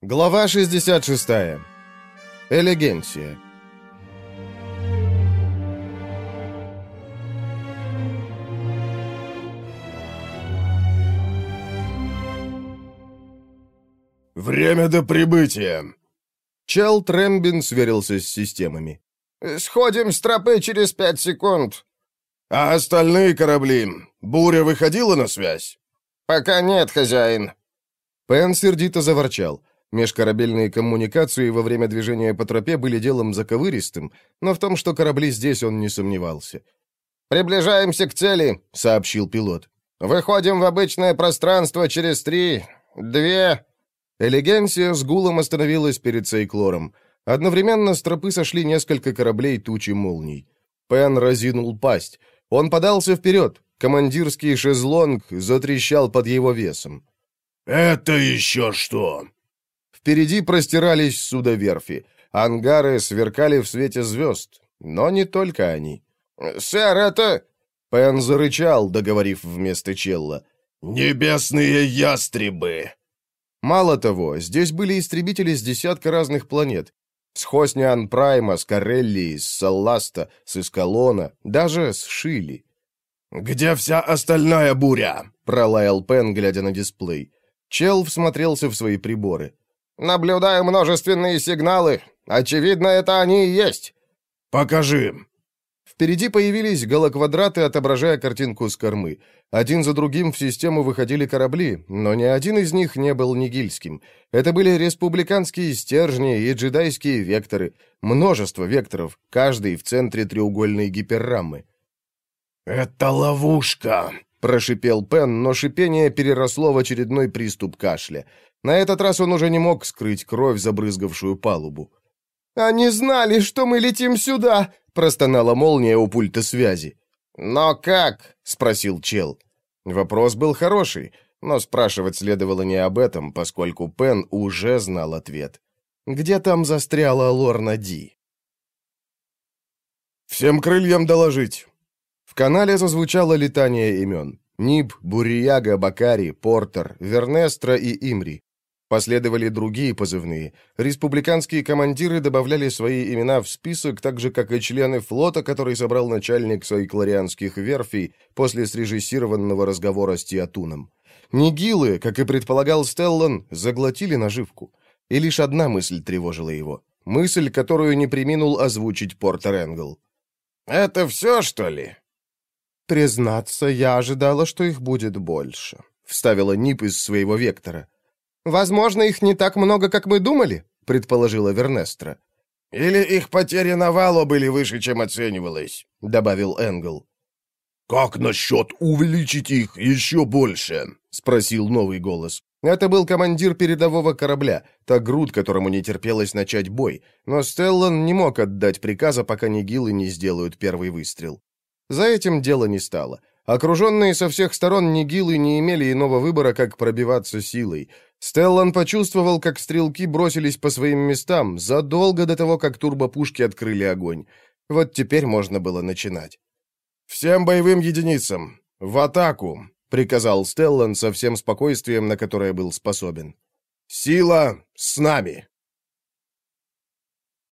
Глава 66. Элегенция. «Время до прибытия!» Чел Трембин сверился с системами. «Сходим с тропы через пять секунд». «А остальные корабли? Буря выходила на связь?» «Пока нет, хозяин». Пен сердито заворчал. Межкорабельные коммуникации во время движения по тропе были делом заковыристым, но в том, что корабли здесь, он не сомневался. «Приближаемся к цели», — сообщил пилот. «Выходим в обычное пространство через три... две...» Элегенция с гулом остановилась перед Сейклором. Одновременно с тропы сошли несколько кораблей тучи молний. Пен разинул пасть. Он подался вперед. Командирский шезлонг затрещал под его весом. «Это еще что?» Впереди простирались судоверфи. Ангары сверкали в свете звезд. Но не только они. «Сэр, это...» Пен зарычал, договорив вместо Челла. «Небесные ястребы!» Мало того, здесь были истребители с десятка разных планет. С Хосниан Прайма, с Карелли, с Салласта, с Искалона, даже с Шили. «Где вся остальная буря?» — пролаял Пен, глядя на дисплей. Чел всмотрелся в свои приборы. «Наблюдаю множественные сигналы. Очевидно, это они и есть». «Покажи». Впереди появились голоквадраты, отображая картинку с кормы. Один за другим в систему выходили корабли, но ни один из них не был нигильским. Это были республиканские стержни и джедайские векторы. Множество векторов, каждый в центре треугольной гиперрамы. «Это ловушка», — прошипел Пен, но шипение переросло в очередной приступ кашля. На этот раз он уже не мог скрыть кровь, забрызгавшую палубу. «Они знали, что мы летим сюда!» — простонала молния у пульта связи. «Но как?» — спросил Чел. Вопрос был хороший, но спрашивать следовало не об этом, поскольку Пен уже знал ответ. Где там застряла Лорна Ди? «Всем крыльям доложить!» В канале зазвучало летание имен. Ниб, Бурияга, Бакари, Портер, Вернестра и Имри. Последовали другие позывные. Республиканские командиры добавляли свои имена в список, так же, как и члены флота, который собрал начальник сайкларианских верфей после срежиссированного разговора с Тиатуном. Нигилы, как и предполагал Стеллан, заглотили наживку. И лишь одна мысль тревожила его. Мысль, которую не приминул озвучить Портер Энгл. «Это все, что ли?» «Признаться, я ожидала, что их будет больше», — вставила Нип из своего вектора. «Возможно, их не так много, как мы думали», — предположила Вернестра. «Или их потери на валу были выше, чем оценивалось», — добавил Энгл. «Как насчет увеличить их еще больше?» — спросил новый голос. Это был командир передового корабля, Тагрут, которому не терпелось начать бой, но Стеллан не мог отдать приказа, пока Нигилы не сделают первый выстрел. За этим дело не стало. Окруженные со всех сторон Нигилы не имели иного выбора, как пробиваться силой. Стеллан почувствовал, как стрелки бросились по своим местам задолго до того, как турбопушки открыли огонь. Вот теперь можно было начинать. «Всем боевым единицам! В атаку!» — приказал Стеллан со всем спокойствием, на которое был способен. «Сила с нами!»